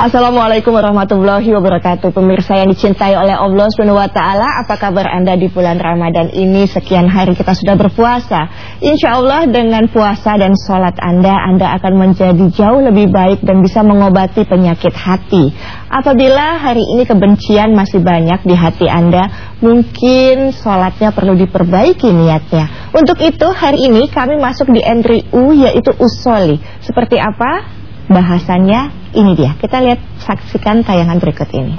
Assalamualaikum warahmatullahi wabarakatuh. Pemirsa yang dicintai oleh Allah SWT Apa kabar Anda di bulan Ramadan ini? Sekian hari kita sudah berpuasa. Insya Allah dengan puasa dan sholat Anda Anda akan menjadi jauh lebih baik Dan bisa mengobati penyakit hati. Apabila hari ini kebencian masih banyak di hati Anda Mungkin sholatnya perlu diperbaiki niatnya. Untuk itu hari ini kami masuk di entry U Yaitu usoli. Seperti apa? Bahasannya ini dia. Kita lihat saksikan tayangan berikut ini.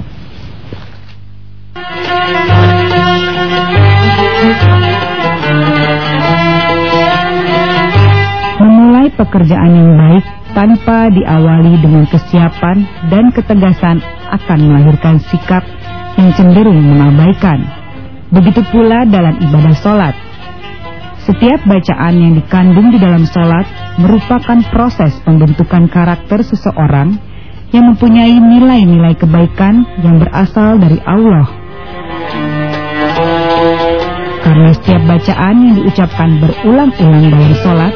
Memulai pekerjaan yang baik tanpa diawali dengan kesiapan dan ketegasan akan melahirkan sikap yang cenderung mengabaikan. Begitu pula dalam ibadah sholat. Setiap bacaan yang dikandung di dalam sholat merupakan proses pembentukan karakter seseorang yang mempunyai nilai-nilai kebaikan yang berasal dari Allah. Karena setiap bacaan yang diucapkan berulang-ulang dalam sholat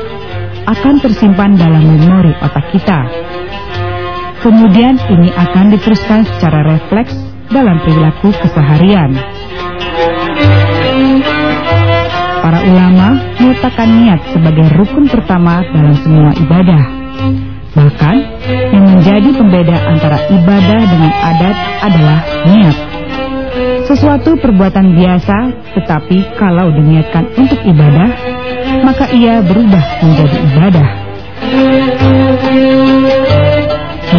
akan tersimpan dalam memori otak kita. Kemudian ini akan diteruskan secara refleks dalam perilaku keseharian. Para ulama meletakkan niat sebagai rukun pertama dalam semua ibadah. Bahkan, yang menjadi pembeda antara ibadah dengan adat adalah niat. Sesuatu perbuatan biasa, tetapi kalau diniatkan untuk ibadah, maka ia berubah menjadi ibadah.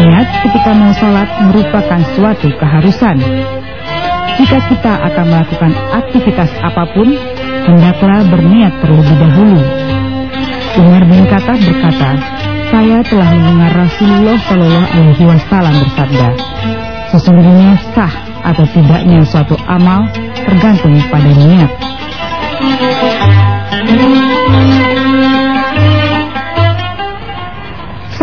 Niat ketika mau sholat merupakan suatu keharusan. Jika kita akan melakukan aktivitas apa pun, hendaklah berniat terlebih dahulu. Umar bin Khattab berkata, saya telah mendengar Rasulullah Shallallahu Alaihi Wasallam bersabda, sesungguhnya sah atau tidaknya suatu amal tergantung pada niat.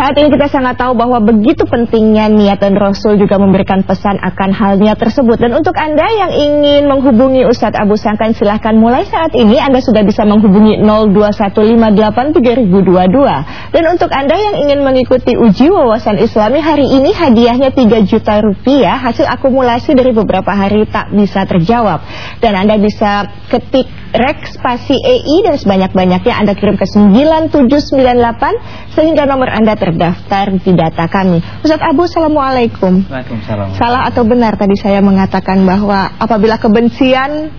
Saat ini kita sangat tahu bahwa begitu pentingnya niat dan Rasul juga memberikan pesan akan halnya tersebut. Dan untuk Anda yang ingin menghubungi Ustadz Abu Sangkan silahkan mulai saat ini Anda sudah bisa menghubungi 021583022. Dan untuk Anda yang ingin mengikuti uji wawasan islami hari ini hadiahnya 3 juta rupiah hasil akumulasi dari beberapa hari tak bisa terjawab. Dan Anda bisa ketik rek spasi EI dan sebanyak-banyaknya Anda kirim ke 9798 sehingga nomor Anda terdaftar di data kami. Ustaz Abu, Assalamualaikum. Waalaikumsalam. Salah atau benar tadi saya mengatakan bahwa apabila kebencian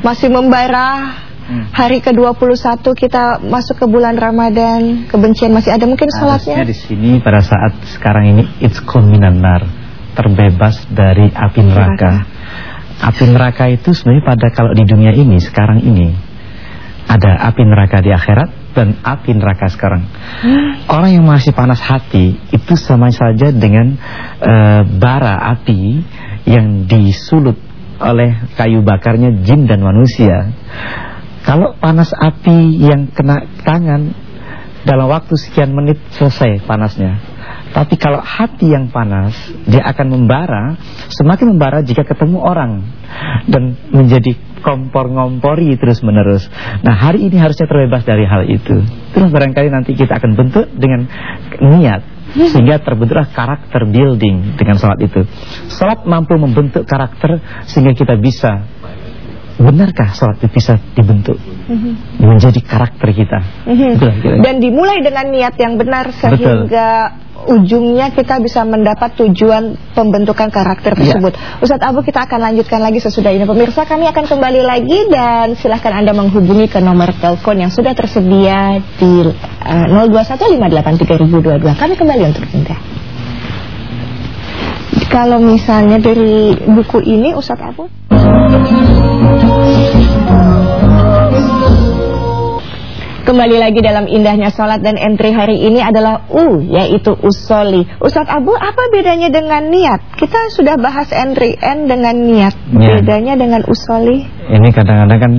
masih membara hmm. hari ke-21 kita masuk ke bulan Ramadan, kebencian masih ada mungkin sholatnya? di sini pada saat sekarang ini it's nar terbebas dari api neraka. Api neraka itu sebenarnya pada kalau di dunia ini sekarang ini ada api neraka di akhirat dan api neraka sekarang. Orang yang masih panas hati itu sama saja dengan uh, bara api yang disulut oleh kayu bakarnya jin dan manusia. Kalau panas api yang kena tangan dalam waktu sekian menit selesai panasnya. Tapi kalau hati yang panas, dia akan membara, semakin membara jika ketemu orang dan menjadi kompor-ngompori terus-menerus. Nah, hari ini harusnya terbebas dari hal itu. Terus barangkali nanti kita akan bentuk dengan niat sehingga terbentuklah karakter building dengan salat itu. Salat mampu membentuk karakter sehingga kita bisa benarkah sholat itu bisa dibentuk mm-hmm. menjadi karakter kita mm-hmm. dan dimulai dengan niat yang benar sehingga Betul ujungnya kita bisa mendapat tujuan pembentukan karakter iya. tersebut. Ya. Ustadz Abu kita akan lanjutkan lagi sesudah ini. Pemirsa kami akan kembali lagi dan silahkan Anda menghubungi ke nomor telepon yang sudah tersedia di uh, 02158322. Kami kembali untuk Anda. Kalau misalnya dari buku ini Ustadz Abu Kembali lagi dalam indahnya sholat dan entry hari ini adalah U, yaitu usoli. Ustadz Abu, apa bedanya dengan niat? Kita sudah bahas entry N dengan niat. Ya. Bedanya dengan usoli? Ini kadang-kadang kan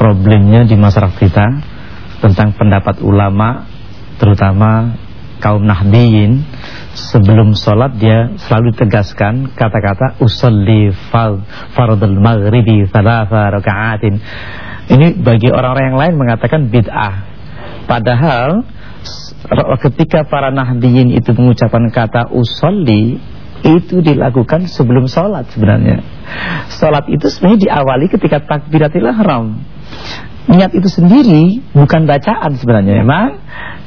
problemnya di masyarakat kita tentang pendapat ulama, terutama kaum nahdiyin. Sebelum sholat dia selalu tegaskan kata-kata usolli fardul maghribi thalatha raka'atin ini bagi orang-orang yang lain mengatakan bid'ah. Padahal ketika para nahdiyin itu mengucapkan kata usolli itu dilakukan sebelum sholat sebenarnya. Sholat itu sebenarnya diawali ketika takbiratul ihram. Niat itu sendiri bukan bacaan sebenarnya memang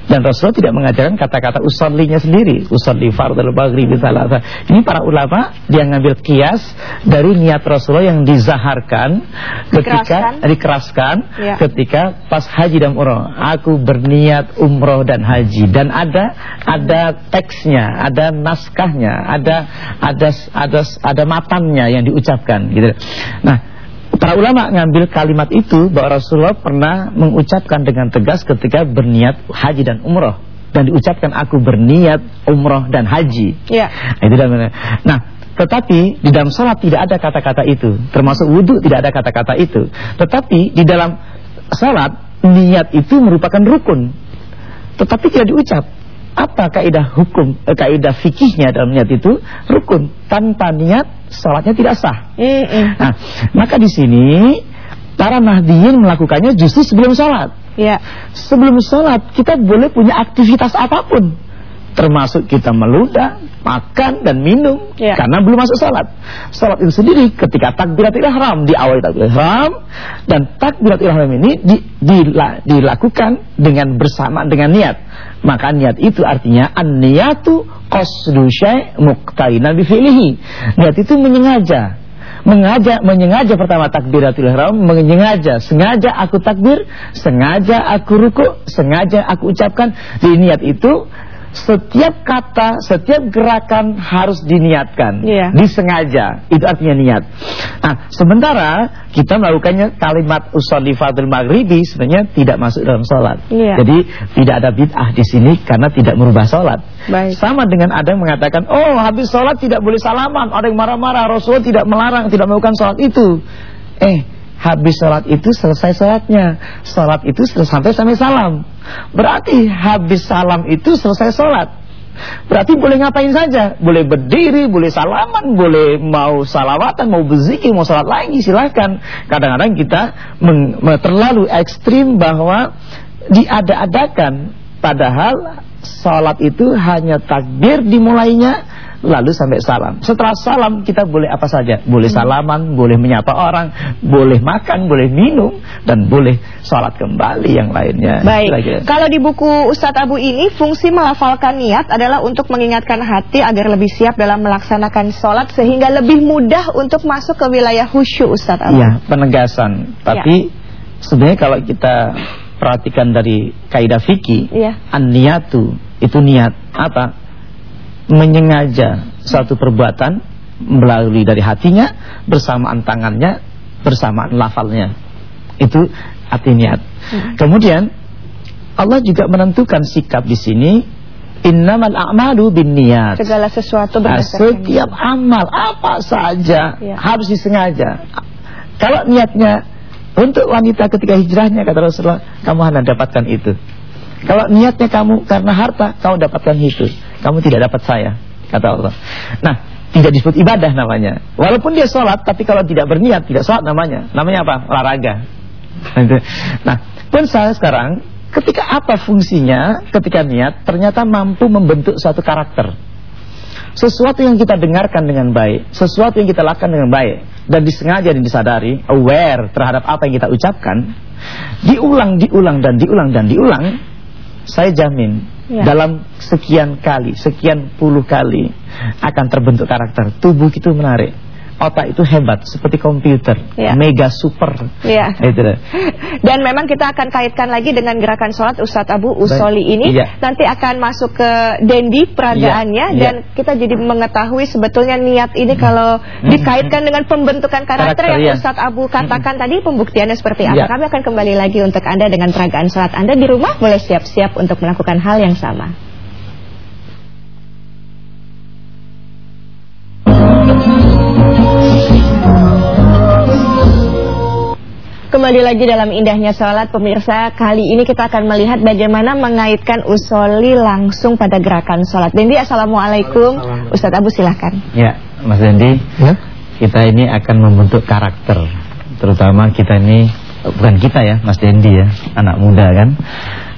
dan Rasulullah tidak mengajarkan kata-kata usollinya sendiri. Usolli fardal maghribi salasa Ini para ulama dia ngambil kias Dari niat Rasulullah yang dizaharkan Ketika Dikeraskan. ya. Ketika pas haji dan umroh Aku berniat umroh dan haji. Dan ada ada teksnya Ada naskahnya Ada ada ada, ada matannya yang diucapkan gitu. Nah Para ulama ngambil kalimat itu bahwa Rasulullah pernah mengucapkan dengan tegas ketika berniat haji dan umroh dan diucapkan aku berniat umroh dan haji. Ya. Itu dan Nah, tetapi di dalam salat tidak ada kata-kata itu, termasuk wudhu tidak ada kata-kata itu. Tetapi di dalam salat niat itu merupakan rukun, tetapi tidak diucap apa kaidah hukum eh, kaidah fikihnya dalam niat itu rukun tanpa niat salatnya tidak sah. Mm -mm. Nah, maka di sini para nahdiyin melakukannya justru sebelum salat. Ya. Sebelum salat kita boleh punya aktivitas apa pun termasuk kita meludah, makan dan minum ya. karena belum masuk salat. Salat itu sendiri ketika takbiratul ihram diawali takbiratul ihram dan takbiratul ihram ini di, di, dilakukan dengan bersama dengan niat. Maka niat itu artinya an-niyatu qasdu syai' muqtarinan bi fi'lihi. Niat itu menyengaja mengajak menyengaja pertama takbiratul ihram menyengaja sengaja aku takbir sengaja aku ruku sengaja aku ucapkan di niat itu setiap kata, setiap gerakan harus diniatkan, yeah. disengaja. Itu artinya niat. Nah, sementara kita melakukannya kalimat usolli fadl maghribi sebenarnya tidak masuk dalam sholat. Yeah. Jadi tidak ada bid'ah di sini karena tidak merubah sholat. Baik. Sama dengan ada yang mengatakan, oh habis sholat tidak boleh salaman. Ada yang marah-marah, Rasulullah tidak melarang, tidak melakukan sholat itu. Eh, habis sholat itu selesai sholatnya. Sholat itu sampai sampai salam. Berarti habis salam itu selesai sholat. Berarti boleh ngapain saja. Boleh berdiri, boleh salaman Boleh mau salawatan, mau berzikir Mau sholat lagi silahkan. Kadang-kadang kita terlalu ekstrim bahwa Diada-adakan. Padahal sholat itu hanya takbir dimulainya lalu sampai salam. Setelah salam kita boleh apa saja, boleh hmm. salaman, boleh menyapa orang, boleh makan, boleh minum dan boleh sholat kembali yang lainnya. Baik. Kalau di buku Ustadz Abu ini fungsi melafalkan niat adalah untuk mengingatkan hati agar lebih siap dalam melaksanakan sholat sehingga lebih mudah untuk masuk ke wilayah khusyuk Ustadz Abu. Iya, penegasan. Tapi ya. sebenarnya kalau kita perhatikan dari kaidah fikih, ya. an-niyatu itu niat apa? Menyengaja satu perbuatan melalui dari hatinya bersamaan tangannya bersamaan lafalnya. Itu arti niat. Hmm. kemudian Allah juga menentukan sikap di sini innamal a'malu niat segala sesuatu nah, berdasarkan setiap amal apa saja ya. harus disengaja. Kalau niatnya untuk wanita ketika hijrahnya kata Rasulullah kamu hanya dapatkan itu. Kalau niatnya kamu karena harta kamu dapatkan itu kamu tidak dapat saya, kata Allah. Nah, tidak disebut ibadah namanya. Walaupun dia sholat, tapi kalau tidak berniat, tidak sholat namanya. Namanya apa? Olahraga. Nah, pun saya sekarang, ketika apa fungsinya ketika niat, ternyata mampu membentuk suatu karakter. Sesuatu yang kita dengarkan dengan baik, sesuatu yang kita lakukan dengan baik, dan disengaja dan disadari, aware terhadap apa yang kita ucapkan, diulang, diulang, dan diulang, dan diulang, saya jamin ya. dalam sekian kali, sekian puluh kali akan terbentuk karakter. Tubuh itu menarik otak itu hebat seperti komputer, ya. mega super. Ya. Itu Dan memang kita akan kaitkan lagi dengan gerakan sholat Ustadz Abu Usoli ini. Ya. Nanti akan masuk ke Dendi peragaannya ya. dan kita jadi mengetahui sebetulnya niat ini kalau hmm. dikaitkan dengan pembentukan karakter, karakter yang ya. Ustadz Abu katakan hmm. tadi pembuktiannya seperti apa. Ya. Kami akan kembali lagi untuk Anda dengan peragaan sholat Anda di rumah boleh siap-siap untuk melakukan hal yang sama. Kembali lagi dalam indahnya sholat pemirsa. Kali ini kita akan melihat bagaimana mengaitkan usoli langsung pada gerakan sholat. Dendi Assalamualaikum. Ustadz Abu silahkan. Ya Mas Dendi. Ya? Kita ini akan membentuk karakter. Terutama kita ini Bukan kita ya Mas Dendi ya Anak muda kan.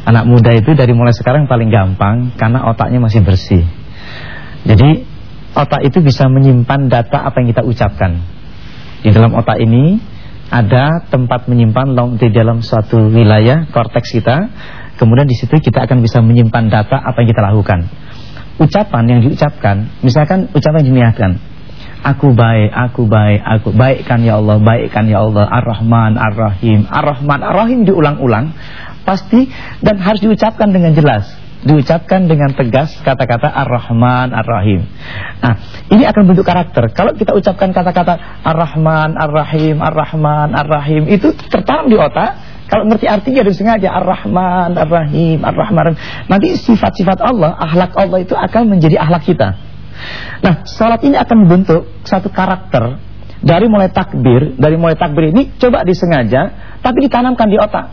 Anak muda itu dari mulai sekarang paling gampang Karena otaknya masih bersih. Jadi otak itu bisa menyimpan data apa yang kita ucapkan. Di dalam otak ini ada tempat menyimpan di dalam suatu wilayah korteks kita. Kemudian di situ kita akan bisa menyimpan data apa yang kita lakukan. Ucapan yang diucapkan, misalkan ucapan yang diniatkan. Aku baik, aku baik, aku baikkan ya Allah, baikkan ya Allah, Ar-Rahman, Ar-Rahim, Ar-Rahman, Ar-Rahim diulang-ulang pasti dan harus diucapkan dengan jelas diucapkan dengan tegas kata-kata Ar-Rahman Ar-Rahim. Nah, ini akan bentuk karakter. Kalau kita ucapkan kata-kata Ar-Rahman Ar-Rahim Ar-Rahman Ar-Rahim itu tertanam di otak. Kalau ngerti artinya dan sengaja Ar-Rahman Ar-Rahim Ar-Rahman nanti sifat-sifat Allah, akhlak Allah itu akan menjadi akhlak kita. Nah, salat ini akan membentuk satu karakter dari mulai takbir, dari mulai takbir ini coba disengaja tapi ditanamkan di otak.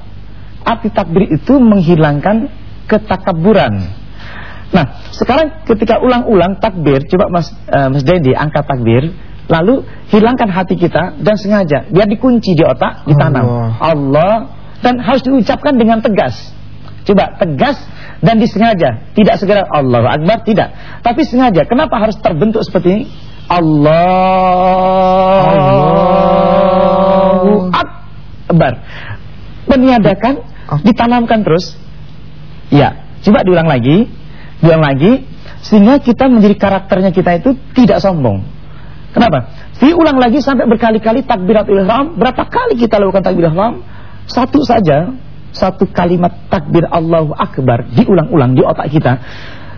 Arti takbir itu menghilangkan ketakaburan. Nah, sekarang ketika ulang-ulang takbir, coba Mas uh, Mas Dendi angkat takbir, lalu hilangkan hati kita dan sengaja biar dikunci di otak, ditanam. Allah, Allah dan harus diucapkan dengan tegas. Coba tegas dan disengaja, tidak segera Allahu Akbar, tidak. Tapi sengaja. Kenapa harus terbentuk seperti ini? Allahu Akbar. Meniadakan, ditanamkan terus Ya, coba diulang lagi, diulang lagi, sehingga kita menjadi karakternya kita itu tidak sombong. Kenapa? Diulang lagi sampai berkali-kali takbiratul ihram. Berapa kali kita lakukan takbiratul ihram? Satu saja, satu kalimat takbir Allahu Akbar diulang-ulang di otak kita.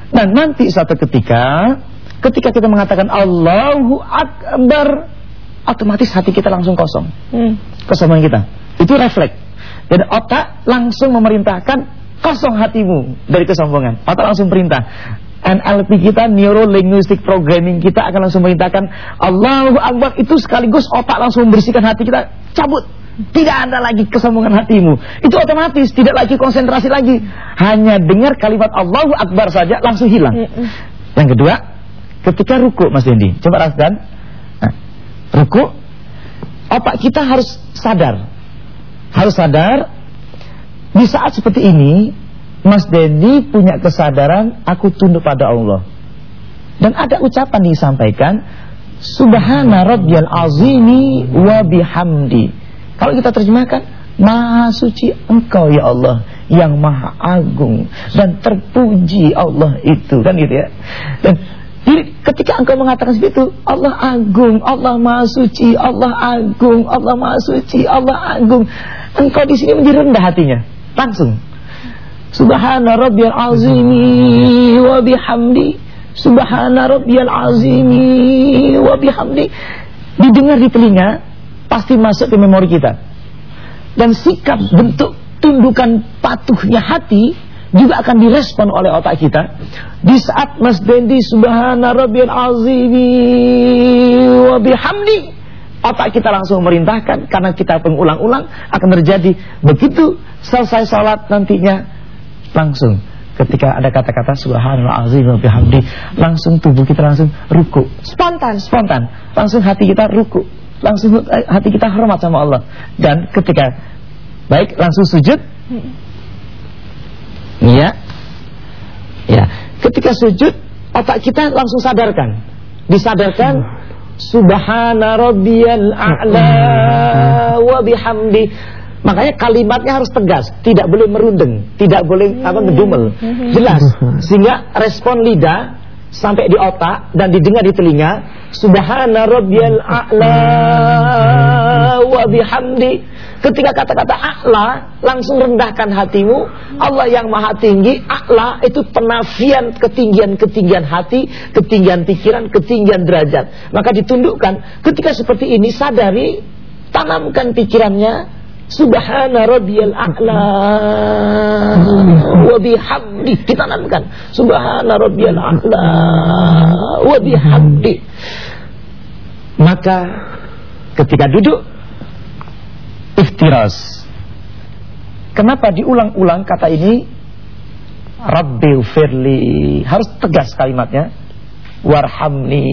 Dan nanti suatu ketika, ketika kita mengatakan Allahu Akbar, otomatis hati kita langsung kosong. Hmm. Kesombongan kita. Itu refleks. Dan otak langsung memerintahkan Kosong hatimu dari kesombongan. Otak langsung perintah. NLP kita, Neuro Linguistic Programming kita akan langsung merintahkan Allahu Akbar itu sekaligus otak langsung membersihkan hati kita. Cabut. Tidak ada lagi kesombongan hatimu. Itu otomatis, tidak lagi konsentrasi lagi. Hanya dengar kalimat Allahu Akbar saja langsung hilang. Yang kedua, ketika ruku Mas Dendi, coba rasakan. Nah, ruku, otak kita harus sadar. Harus sadar di saat seperti ini, Mas Dedi punya kesadaran aku tunduk pada Allah. Dan ada ucapan disampaikan, Subhana rabbiyal azimi wa bihamdi. Kalau kita terjemahkan, Maha suci engkau ya Allah yang maha agung dan terpuji Allah itu kan gitu ya. Dan jadi ketika engkau mengatakan seperti itu, Allah agung, Allah maha suci, Allah agung, Allah maha suci, Allah agung. Engkau di sini menjadi rendah hatinya. Langsung. Subhana rabbiyal azimi wa bihamdi. Subhana rabbiyal azimi wa bihamdi. Didengar di telinga, pasti masuk ke memori kita. Dan sikap bentuk tundukan patuhnya hati juga akan direspon oleh otak kita. Di saat Mas Dendi subhana rabbiyal azimi wa bihamdi otak kita langsung merintahkan karena kita pengulang-ulang akan terjadi. Begitu selesai salat nantinya langsung ketika ada kata-kata subhanallah azim wa bihamdi langsung tubuh kita langsung ruku. Spontan. Spontan. Langsung hati kita ruku. Langsung hati kita hormat sama Allah. Dan ketika baik langsung sujud. Iya ya. Ketika sujud otak kita langsung sadarkan. Disadarkan Subhana rabbiyal a'la wa bihamdi. Makanya kalimatnya harus tegas, tidak boleh merundeng, tidak boleh apa ngedumel. Jelas. Sehingga respon lidah sampai di otak dan didengar di telinga subhana rabbiyal a'la wa bihamdi Ketika kata-kata a'la langsung rendahkan hatimu. Allah yang maha tinggi, a'la itu penafian ketinggian-ketinggian hati, ketinggian pikiran, ketinggian derajat. Maka ditundukkan. Ketika seperti ini sadari, tanamkan pikirannya Subhana rabbiyal a'la wa bihamdi ditanamkan. Subhana rabbiyal a'la wa bihamdi. Maka ketika duduk iftiras. Kenapa diulang-ulang kata ini? Rabbi ufirli. Harus tegas kalimatnya. Warhamni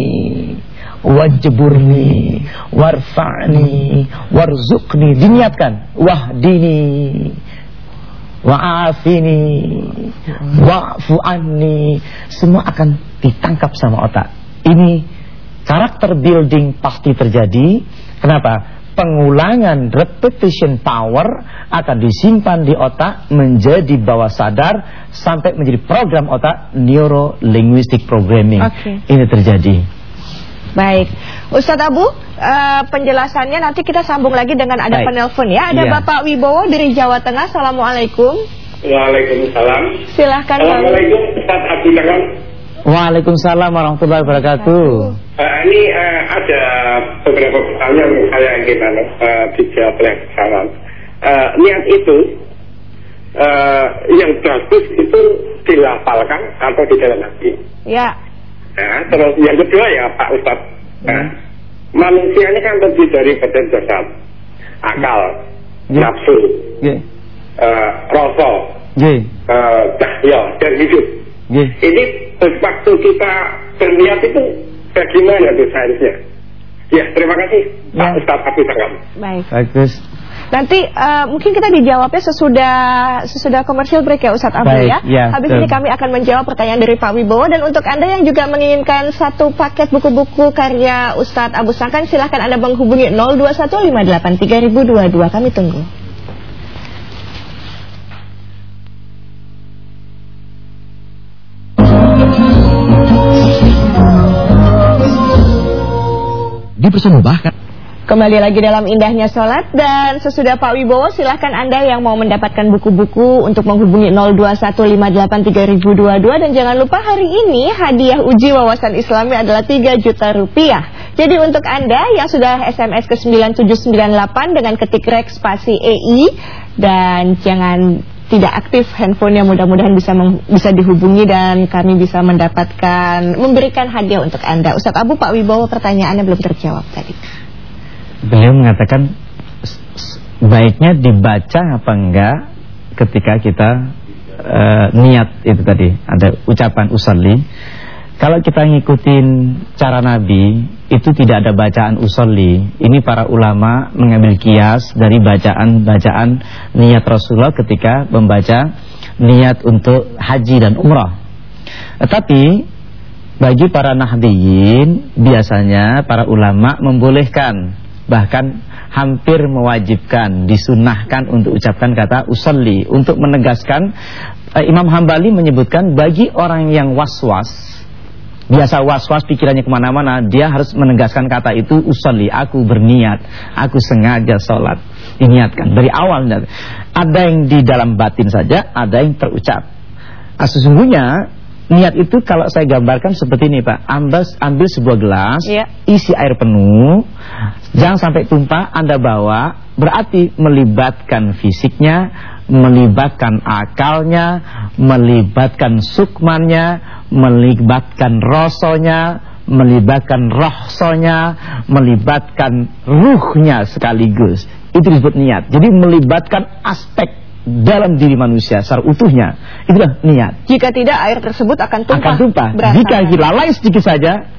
wajburni warfa'ni warzuqni diniatkan wahdini wa'afini wa'fu anni semua akan ditangkap sama otak Ini karakter building pasti terjadi. Kenapa? Pengulangan repetition power akan disimpan di otak menjadi bawah sadar sampai menjadi program otak neuro linguistic programming. Okay. Ini terjadi. Baik, Ustadz Abu, uh, penjelasannya nanti kita sambung lagi dengan ada Baik. penelpon ya. Ada ya. Bapak Wibowo dari Jawa Tengah. Assalamualaikum. Waalaikumsalam. Silahkan. Assalamualaikum Ustadz Abu Waalaikumsalam warahmatullahi wabarakatuh. Uh, ini uh, ada beberapa pertanyaan yang saya ingin uh, dijawab oleh sekarang. Uh, niat itu uh, yang bagus itu dilafalkan atau di dalam hati. Ya. Nah, terus yang kedua ya Pak Ustadz. Ya. Nah, manusia ini kan terdiri dari badan jasad, akal, ya. nafsu, ya. Uh, rasa, ya. uh, cahya dan hidup. Ya. Ini waktu kita berniat itu bagaimana tuh seharusnya? Ya, terima kasih ya. Pak Ustadz Abdul Sangam. Baik. Bagus. Nanti uh, mungkin kita dijawabnya sesudah sesudah komersial break ya Ustadz Abdul ya. ya. Habis betul. ini kami akan menjawab pertanyaan dari Pak Wibowo dan untuk Anda yang juga menginginkan satu paket buku-buku karya Ustadz Abu Sangkan silahkan Anda menghubungi 02158322 kami tunggu. Dipersembahkan Kembali lagi dalam indahnya sholat dan sesudah Pak Wibowo silahkan Anda yang mau mendapatkan buku-buku untuk menghubungi 02158322 dan jangan lupa hari ini hadiah uji wawasan islami adalah 3 juta rupiah. Jadi untuk Anda yang sudah SMS ke 9798 dengan ketik rek spasi EI dan jangan tidak aktif handphonenya mudah-mudahan bisa bisa dihubungi dan kami bisa mendapatkan memberikan hadiah untuk Anda. Ustadz Abu Pak Wibowo pertanyaannya belum terjawab tadi. Beliau mengatakan baiknya dibaca apa enggak ketika kita uh, niat itu tadi. Ada ucapan usalli kalau kita ngikutin cara Nabi itu tidak ada bacaan usolli. Ini para ulama mengambil kias dari bacaan-bacaan niat Rasulullah ketika membaca niat untuk haji dan umrah. Tetapi bagi para nahdiyin biasanya para ulama membolehkan bahkan hampir mewajibkan disunahkan untuk ucapkan kata usalli untuk menegaskan uh, Imam Hambali menyebutkan bagi orang yang was-was biasa was-was pikirannya ke mana-mana dia harus menegaskan kata itu usalli aku berniat aku sengaja sholat. Diniatkan dari awal ada yang di dalam batin saja ada yang terucap. Nah, sesungguhnya Niat itu kalau saya gambarkan seperti ini Pak. Ambil, ambil sebuah gelas ya. Isi air penuh Jangan sampai tumpah Anda bawa Berarti melibatkan fisiknya Melibatkan akalnya Melibatkan sukmannya Melibatkan rosonya Melibatkan rohsonya Melibatkan ruhnya sekaligus Itu disebut niat Jadi melibatkan aspek dalam diri manusia secara utuhnya itulah niat. Jika tidak air tersebut akan tumpah. Akan tumpah. Jika lalai sedikit saja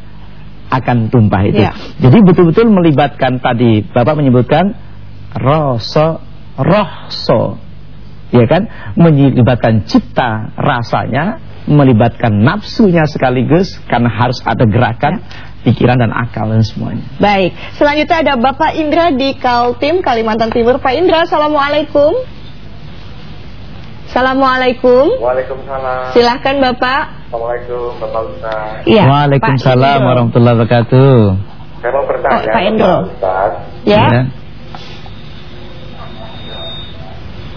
akan tumpah itu. Ya. Jadi betul-betul melibatkan tadi Bapak menyebutkan rasa rohso. Ya kan? Melibatkan cipta rasanya, melibatkan nafsunya sekaligus karena harus ada gerakan ya pikiran dan akal dan semuanya. Baik, selanjutnya ada Bapak Indra di Kaltim, Kalimantan Timur. Pak Indra, Assalamualaikum. Assalamualaikum. Waalaikumsalam. Silahkan Bapak. Assalamualaikum Bapak Ustaz. Ya, Waalaikumsalam warahmatullahi wabarakatuh. Saya mau bertanya. Oh, Pak Indro. Ustaz. Ya. ya.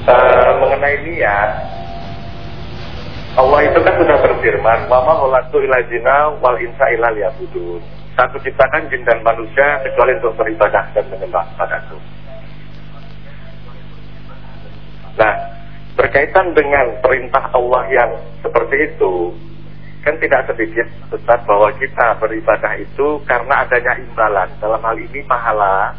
Uh, mengenai niat Allah itu kan sudah berfirman Mama holatu ila jina wal insa ila liyabudun. Satu ciptakan jin dan manusia Kecuali untuk beribadah dan menyembah padaku. Nah berkaitan dengan perintah Allah yang seperti itu kan tidak sedikit Ustaz bahwa kita beribadah itu karena adanya imbalan. Dalam hal ini pahala.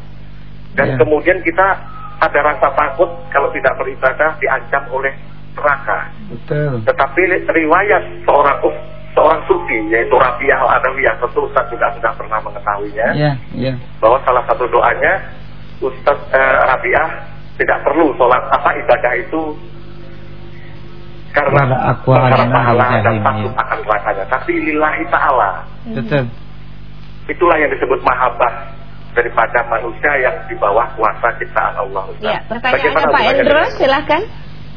Dan yeah. kemudian kita ada rasa takut kalau tidak beribadah diancam oleh neraka. Betul. Tetapi riwayat seorang seorang sufi yaitu Rabiah al-Adawiyah tentu Ustaz juga sudah pernah mengetahuinya. Yeah, yeah. Bahwa salah satu doanya Ustaz eh, Rabiah tidak perlu sholat apa ibadah itu karena aku pahala dan takut akan nerakanya tapi lillahi ta'ala betul itulah yang disebut mahabbah daripada manusia yang di bawah kuasa ciptaan Allah. Ya, pertanyaannya Pak Endro, silahkan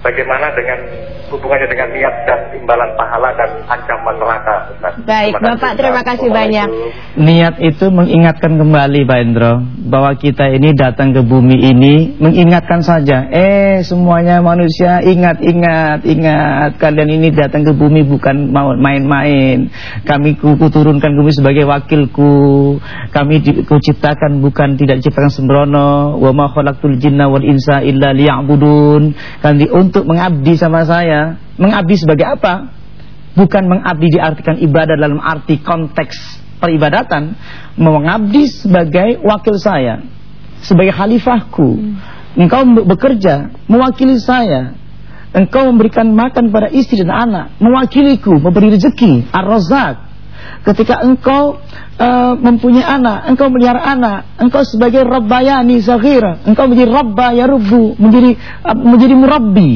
bagaimana dengan hubungannya dengan niat dan imbalan pahala dan ancaman neraka Ustaz. Baik, terima Bapak terima kasih banyak. Niat itu mengingatkan kembali Pak Endro bahwa kita ini datang ke bumi ini mengingatkan saja. Eh, semuanya manusia ingat ingat ingat kalian ini datang ke bumi bukan mau main-main. Kami ku, ku turunkan bumi sebagai wakilku. Kami di, ku ciptakan bukan tidak diciptakan sembrono. Wa ma khalaqtul jinna wal insa illa liya'budun. Kan di untuk mengabdi sama saya. Mengabdi sebagai apa? Bukan mengabdi diartikan ibadah dalam arti konteks peribadatan. Mengabdi sebagai wakil saya. Sebagai khalifahku. Engkau bekerja mewakili saya. Engkau memberikan makan pada istri dan anak. Mewakiliku, memberi rezeki. Ar-Razak. Ketika engkau uh, mempunyai anak, engkau melihara anak, engkau sebagai rabbayani zaghira, engkau menjadi rabba ya menjadi uh, menjadi murabbi,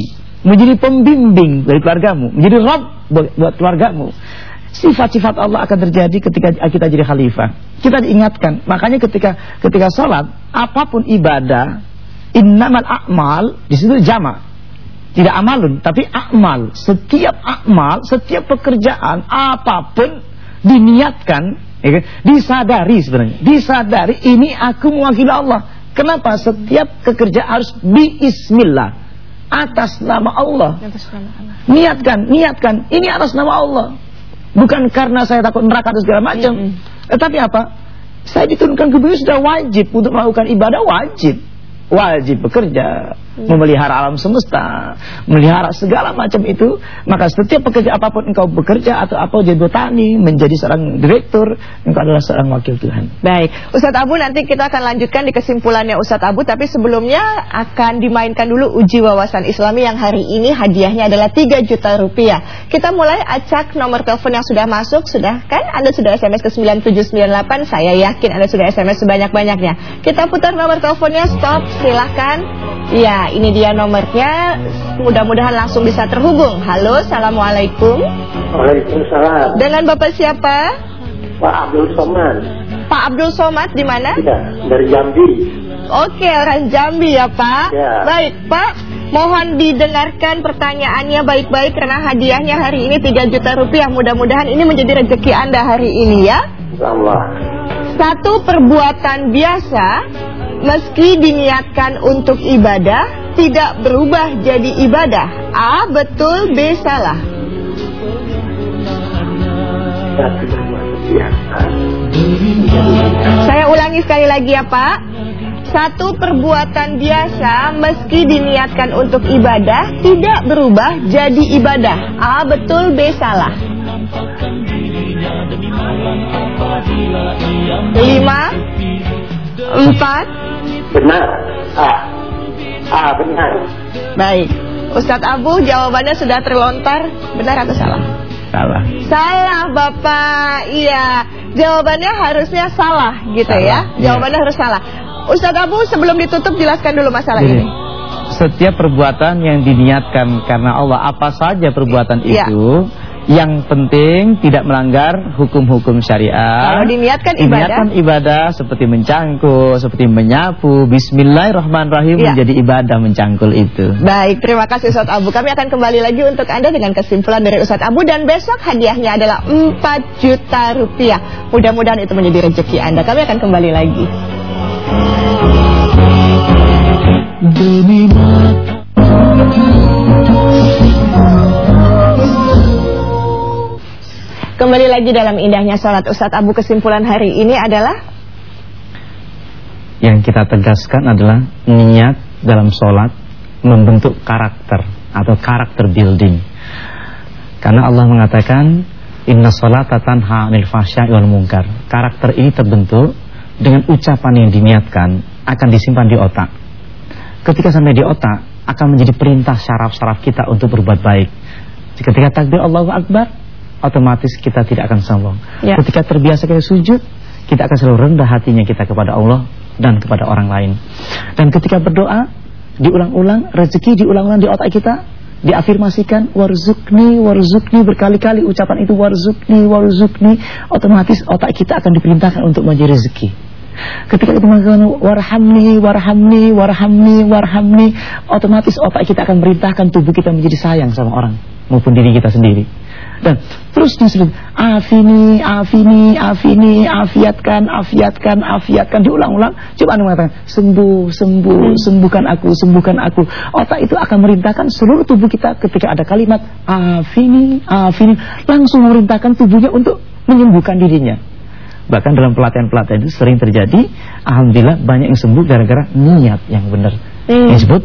menjadi pembimbing dari keluargamu, menjadi rabb buat, keluargamu. Sifat-sifat Allah akan terjadi ketika kita jadi khalifah. Kita diingatkan. Makanya ketika ketika salat, apa pun ibadah, innamal a'mal di situ jama' tidak amalun tapi akmal setiap akmal setiap pekerjaan apa pun diniatkan, ya kan? disadari sebenarnya, disadari ini aku mewakili Allah. Kenapa setiap kerja harus biismillah atas nama Allah. Niatkan, niatkan ini atas nama Allah. Bukan karena saya takut neraka atau segala macam. Mm -hmm. Tetapi apa? Saya diturunkan ke bumi sudah wajib untuk melakukan ibadah wajib wajib bekerja. Memelihara alam semesta, melihara segala macam itu, maka setiap pekerja apa pun engkau bekerja atau apa jadi petani, menjadi seorang direktur, engkau adalah seorang wakil Tuhan. Baik, Ustadz Abu nanti kita akan lanjutkan di kesimpulannya Ustadz Abu, tapi sebelumnya akan dimainkan dulu uji wawasan Islami yang hari ini hadiahnya adalah 3 juta rupiah. Kita mulai acak nomor telepon yang sudah masuk, sudah kan? Anda sudah SMS ke 9798, saya yakin Anda sudah SMS sebanyak-banyaknya. Kita putar nomor teleponnya, stop silahkan. Ya, ini dia nomornya. Mudah-mudahan langsung bisa terhubung. Halo, Assalamualaikum. Waalaikumsalam. Dengan Bapak siapa? Pak Abdul Somad. Pak Abdul Somad di mana? Ya, dari Jambi. Oke, orang Jambi ya, Pak. Ya. Baik, Pak. Mohon didengarkan pertanyaannya baik-baik karena hadiahnya hari ini 3 juta rupiah. Mudah-mudahan ini menjadi rezeki Anda hari ini ya. Allah. Satu perbuatan biasa meski diniatkan untuk ibadah tidak berubah jadi ibadah. A betul, B salah. Saya ulangi sekali lagi ya Pak. Satu perbuatan biasa meski diniatkan untuk ibadah tidak berubah jadi ibadah. A betul, B salah. Lima, empat, Benar. Ah. Ah, benar. Baik. Ustadz Abu jawabannya sudah terlontar. Benar atau salah? Salah. Salah, Bapak. Iya. Jawabannya harusnya salah gitu salah, ya. Iya. Jawabannya harus salah. Ustadz Abu sebelum ditutup jelaskan dulu masalah Jadi, ini. Setiap perbuatan yang diniatkan karena Allah apa saja perbuatan ya. itu yang penting tidak melanggar hukum-hukum syariat. Kalau diniatkan ibadah. Diniatkan ibadah seperti mencangkul, seperti menyapu. Bismillahirrahmanirrahim ya. menjadi ibadah mencangkul itu. Baik, terima kasih Ustaz Abu. Kami akan kembali lagi untuk Anda dengan kesimpulan dari Ustaz Abu. Dan besok hadiahnya adalah 4 juta rupiah. Mudah-mudahan itu menjadi rezeki Anda. Kami akan kembali lagi. Demi mata Kembali lagi dalam indahnya sholat Ustadz Abu kesimpulan hari ini adalah? Yang kita tegaskan adalah niat dalam sholat membentuk karakter atau karakter building. Karena Allah mengatakan Inna sholata tanha anil fasya wal mungkar Karakter ini terbentuk dengan ucapan yang diniatkan akan disimpan di otak. Ketika sampai di otak akan menjadi perintah syaraf-syaraf kita untuk berbuat baik. Ketika takbir Allahu Akbar otomatis kita tidak akan sombong. Ya. Ketika terbiasa kita sujud, kita akan selalu rendah hatinya kita kepada Allah dan kepada orang lain. Dan ketika berdoa, diulang-ulang, rezeki diulang-ulang di otak kita, diafirmasikan warzukni warzukni berkali-kali ucapan itu warzukni warzukni otomatis otak kita akan diperintahkan untuk mencari rezeki Ketika kita mengatakan warhamni, warhamni, warhamni, warhamni, otomatis otak kita akan merintahkan tubuh kita menjadi sayang sama orang maupun diri kita sendiri. Dan terus disebut afini, afini, afini, afiatkan, afiatkan, afiatkan diulang-ulang. Coba anda mengatakan sembuh, sembuh, sembuhkan aku, sembuhkan aku. Otak itu akan merintahkan seluruh tubuh kita ketika ada kalimat afini, afini, langsung memerintahkan tubuhnya untuk menyembuhkan dirinya. Bahkan dalam pelatihan-pelatihan itu sering terjadi Alhamdulillah banyak yang sembuh gara-gara niat yang benar hmm. Yang disebut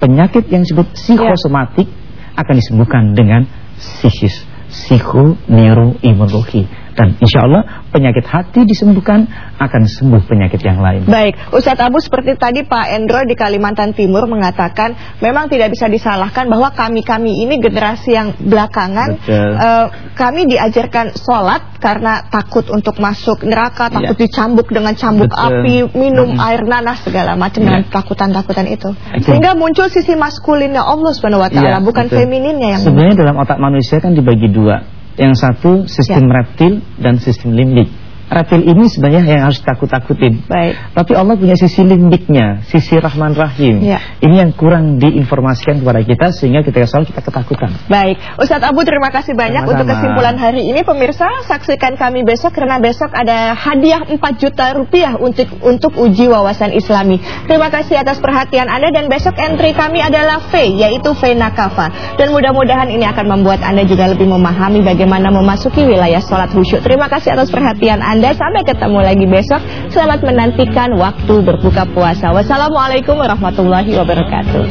penyakit yang disebut psikosomatik ya. Akan disembuhkan dengan psikis Psikoneuroimunologi dan insya Allah penyakit hati disembuhkan akan sembuh penyakit yang lain. Baik, Ustadz Abu seperti tadi Pak Endro di Kalimantan Timur mengatakan memang tidak bisa disalahkan bahwa kami-kami ini generasi yang belakangan uh, kami diajarkan sholat karena takut untuk masuk neraka, takut ya. dicambuk dengan cambuk Betul. api, minum hmm. air nanas segala macam ya. dengan takutan-takutan itu. Okay. Sehingga muncul sisi maskulinnya Allah SWT, ya, bukan betul. femininnya yang Sebenarnya dalam otak manusia kan dibagi dua yang satu sistem ya. reptil dan sistem limbik reptil ini sebenarnya yang harus takut-takutin. Baik. Tapi Allah punya sisi limbiknya, sisi Rahman Rahim. Ya. Ini yang kurang diinformasikan kepada kita sehingga ketika selalu kita ketakutan. Baik, Ustadz Abu terima kasih banyak Sama-sama. untuk kesimpulan hari ini. Pemirsa saksikan kami besok karena besok ada hadiah 4 juta rupiah untuk untuk uji wawasan Islami. Terima kasih atas perhatian Anda dan besok entry kami adalah V yaitu V Nakafa. Dan mudah-mudahan ini akan membuat Anda juga lebih memahami bagaimana memasuki wilayah sholat khusyuk. Terima kasih atas perhatian Anda. Anda. Sampai ketemu lagi besok. Selamat menantikan waktu berbuka puasa. Wassalamualaikum warahmatullahi wabarakatuh.